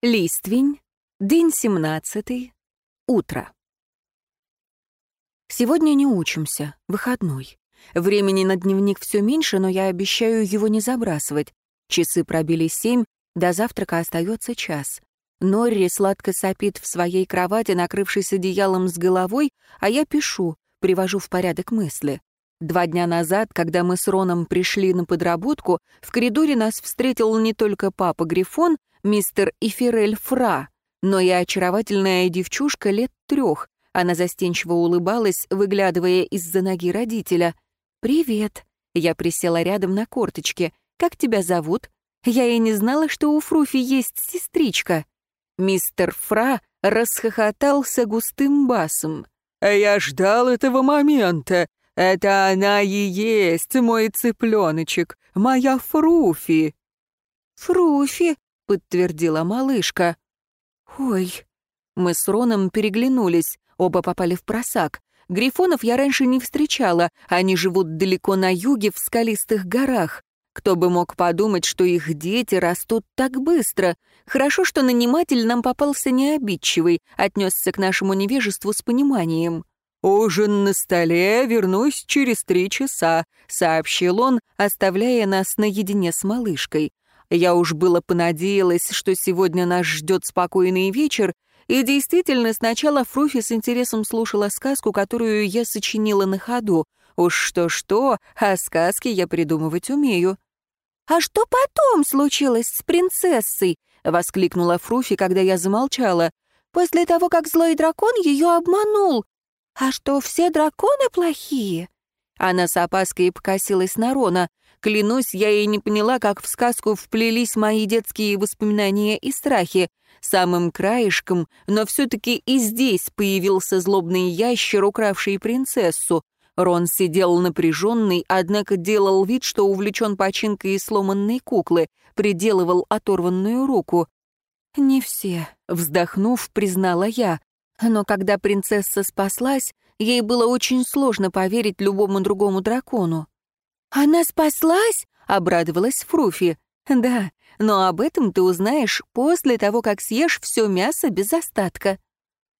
Листвень, день семнадцатый, утро. Сегодня не учимся, выходной. Времени на дневник все меньше, но я обещаю его не забрасывать. Часы пробили семь, до завтрака остается час. Норри сладко сопит в своей кровати, накрывшись одеялом с головой, а я пишу, привожу в порядок мысли. Два дня назад, когда мы с Роном пришли на подработку, в коридоре нас встретил не только папа Грифон, мистер Ифирель Фра, но и очаровательная девчушка лет трех. Она застенчиво улыбалась, выглядывая из-за ноги родителя. «Привет». Я присела рядом на корточке. «Как тебя зовут?» Я и не знала, что у Фруфи есть сестричка. Мистер Фра расхохотался густым басом. «Я ждал этого момента. Это она и есть, мой цыпленочек, моя Фруфи». «Фруфи», подтвердила малышка. «Ой». Мы с Роном переглянулись, оба попали в просак. Грифонов я раньше не встречала, они живут далеко на юге, в скалистых горах. Кто бы мог подумать, что их дети растут так быстро. Хорошо, что наниматель нам попался необидчивый, отнесся к нашему невежеству с пониманием. «Ужин на столе, вернусь через три часа», — сообщил он, оставляя нас наедине с малышкой. Я уж было понадеялась, что сегодня нас ждет спокойный вечер, и действительно, сначала Фруфи с интересом слушала сказку, которую я сочинила на ходу. Уж что-что, а сказки я придумывать умею. «А что потом случилось с принцессой?» — воскликнула Фруфи, когда я замолчала. «После того, как злой дракон ее обманул. А что, все драконы плохие?» Она с опаской покосилась на Рона. Клянусь, я и не поняла, как в сказку вплелись мои детские воспоминания и страхи. Самым краешком, но все-таки и здесь появился злобный ящер, укравший принцессу. Рон сидел напряженный, однако делал вид, что увлечен починкой сломанной куклы, приделывал оторванную руку. «Не все», — вздохнув, признала я. Но когда принцесса спаслась, ей было очень сложно поверить любому другому дракону. «Она спаслась?» — обрадовалась Фруфи. «Да, но об этом ты узнаешь после того, как съешь все мясо без остатка».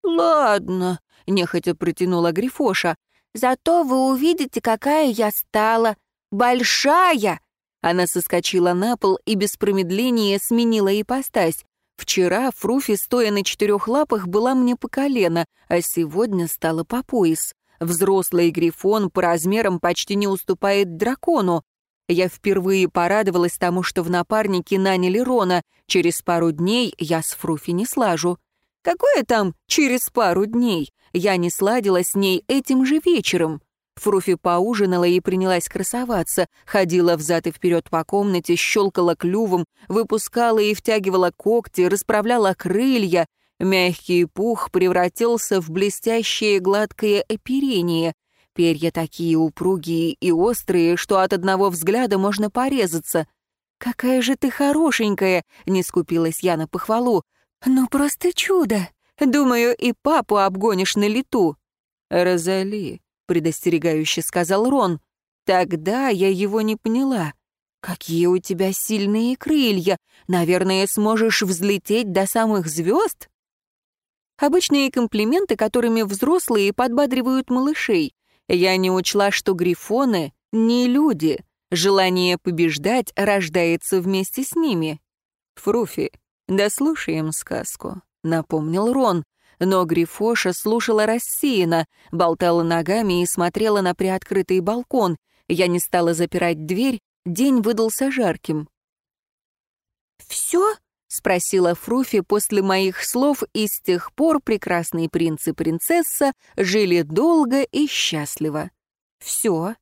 «Ладно», — нехотя протянула Грифоша. «Зато вы увидите, какая я стала. Большая!» Она соскочила на пол и без промедления сменила ипостась. Вчера Фруфи, стоя на четырех лапах, была мне по колено, а сегодня стала по пояс. Взрослый грифон по размерам почти не уступает дракону. Я впервые порадовалась тому, что в напарнике наняли Рона. Через пару дней я с Фруфи не слажу. Какое там через пару дней? Я не сладила с ней этим же вечером. Фруфи поужинала и принялась красоваться, ходила взад и вперед по комнате, щелкала клювом, выпускала и втягивала когти, расправляла крылья, Мягкий пух превратился в блестящее гладкое оперение. Перья такие упругие и острые, что от одного взгляда можно порезаться. «Какая же ты хорошенькая!» — не скупилась я на похвалу. «Ну, просто чудо! Думаю, и папу обгонишь на лету». «Розали», — предостерегающе сказал Рон. Тогда я его не поняла. «Какие у тебя сильные крылья! Наверное, сможешь взлететь до самых звезд?» Обычные комплименты, которыми взрослые подбадривают малышей. Я не учла, что грифоны — не люди. Желание побеждать рождается вместе с ними. «Фруфи, дослушаем сказку», — напомнил Рон. Но Грифоша слушала рассеянно, болтала ногами и смотрела на приоткрытый балкон. Я не стала запирать дверь, день выдался жарким. «Все?» — спросила Фруфи после моих слов, и с тех пор прекрасный принц и принцесса жили долго и счастливо. «Все.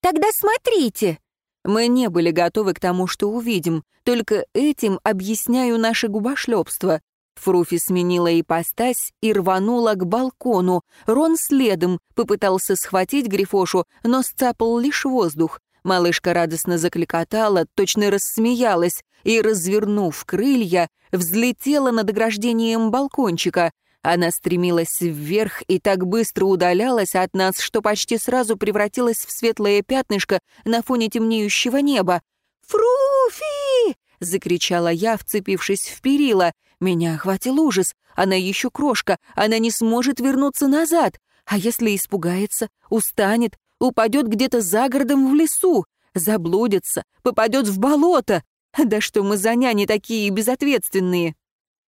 Тогда смотрите!» Мы не были готовы к тому, что увидим, только этим объясняю наше губошлепство. Фруфи сменила ипостась и рванула к балкону. Рон следом попытался схватить Грифошу, но сцапал лишь воздух. Малышка радостно закликотала, точно рассмеялась и, развернув крылья, взлетела над ограждением балкончика. Она стремилась вверх и так быстро удалялась от нас, что почти сразу превратилась в светлое пятнышко на фоне темнеющего неба. «Фруфи!» — закричала я, вцепившись в перила. Меня охватил ужас. Она еще крошка, она не сможет вернуться назад. А если испугается, устанет, упадет где-то за городом в лесу, заблудится, попадет в болото? Да что мы за няни такие безответственные?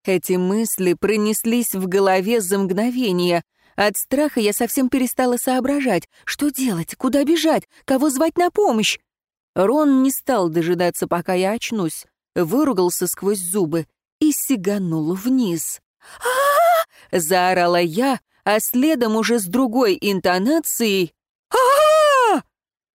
Эти мысли пронеслись в голове за мгновение. От страха я совсем перестала соображать, что делать, куда бежать, кого звать на помощь. Рон не стал дожидаться, пока я очнусь, выругался сквозь зубы и сиганул вниз. а, заорала я, а следом уже с другой интонацией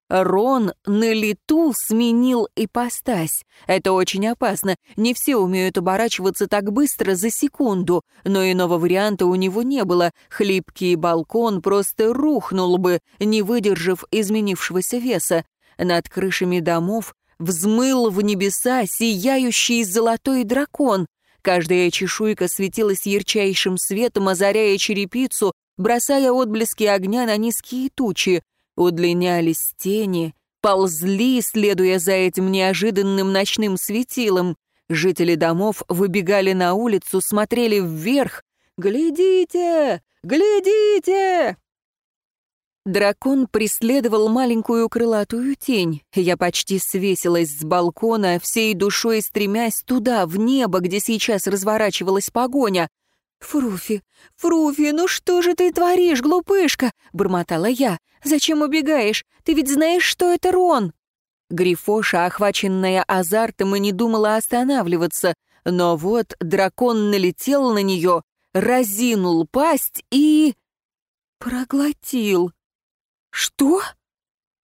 Рон на лету сменил ипостась. Это очень опасно. Не все умеют оборачиваться так быстро за секунду, но иного варианта у него не было. Хлипкий балкон просто рухнул бы, не выдержав изменившегося веса. Над крышами домов взмыл в небеса сияющий золотой дракон. Каждая чешуйка светилась ярчайшим светом, озаряя черепицу, бросая отблески огня на низкие тучи. Удлинялись тени, ползли, следуя за этим неожиданным ночным светилом. Жители домов выбегали на улицу, смотрели вверх. «Глядите! Глядите!» Дракон преследовал маленькую крылатую тень. Я почти свесилась с балкона, всей душой стремясь туда, в небо, где сейчас разворачивалась погоня. «Фруфи, Фруфи, ну что же ты творишь, глупышка?» — бормотала я. «Зачем убегаешь? Ты ведь знаешь, что это Рон!» Грифоша, охваченная азартом, и не думала останавливаться. Но вот дракон налетел на нее, разинул пасть и... проглотил. «Что?»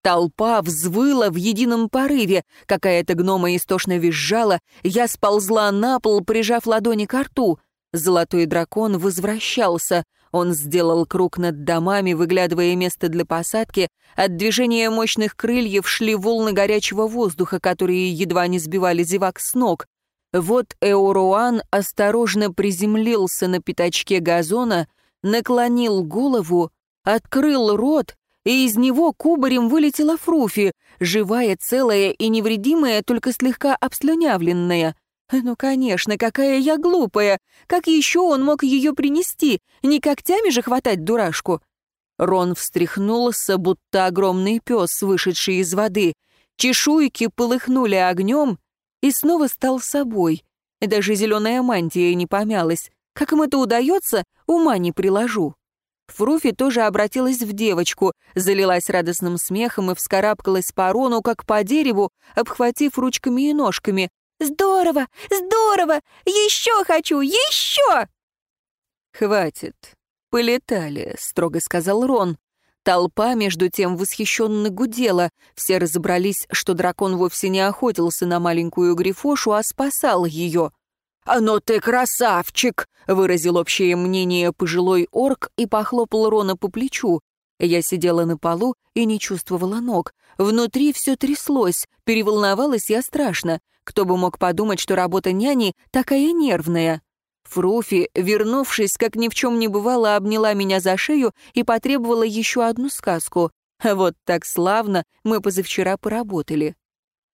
Толпа взвыла в едином порыве. Какая-то гнома истошно визжала. Я сползла на пол, прижав ладони к рту. Золотой дракон возвращался. Он сделал круг над домами, выглядывая место для посадки. От движения мощных крыльев шли волны горячего воздуха, которые едва не сбивали зевак с ног. Вот Эуруан осторожно приземлился на пятачке газона, наклонил голову, открыл рот, и из него кубарем вылетела Фруфи, живая, целая и невредимая, только слегка обслюнявленная — ну, конечно, какая я глупая. Как еще он мог ее принести? Не когтями же хватать дурашку? Рон встряхнулся, будто огромный пес, вышедший из воды. Чешуйки полыхнули огнем и снова стал собой. Даже зеленая мантия не помялась. Как им это удается, ума не приложу. Фруфи тоже обратилась в девочку, залилась радостным смехом и вскарабкалась по Рону, как по дереву, обхватив ручками и ножками. Здорово! Здорово! Еще хочу! Еще!» «Хватит. Полетали», — строго сказал Рон. Толпа, между тем, восхищенно гудела. Все разобрались, что дракон вовсе не охотился на маленькую грифошу, а спасал ее. «А ну ты красавчик!» — выразил общее мнение пожилой орк и похлопал Рона по плечу. Я сидела на полу и не чувствовала ног. Внутри все тряслось, переволновалась я страшно. Кто бы мог подумать, что работа няни такая нервная. Фруфи, вернувшись, как ни в чем не бывало, обняла меня за шею и потребовала еще одну сказку. Вот так славно мы позавчера поработали.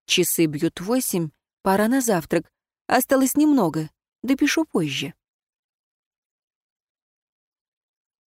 Часы бьют восемь, пора на завтрак. Осталось немного, допишу позже.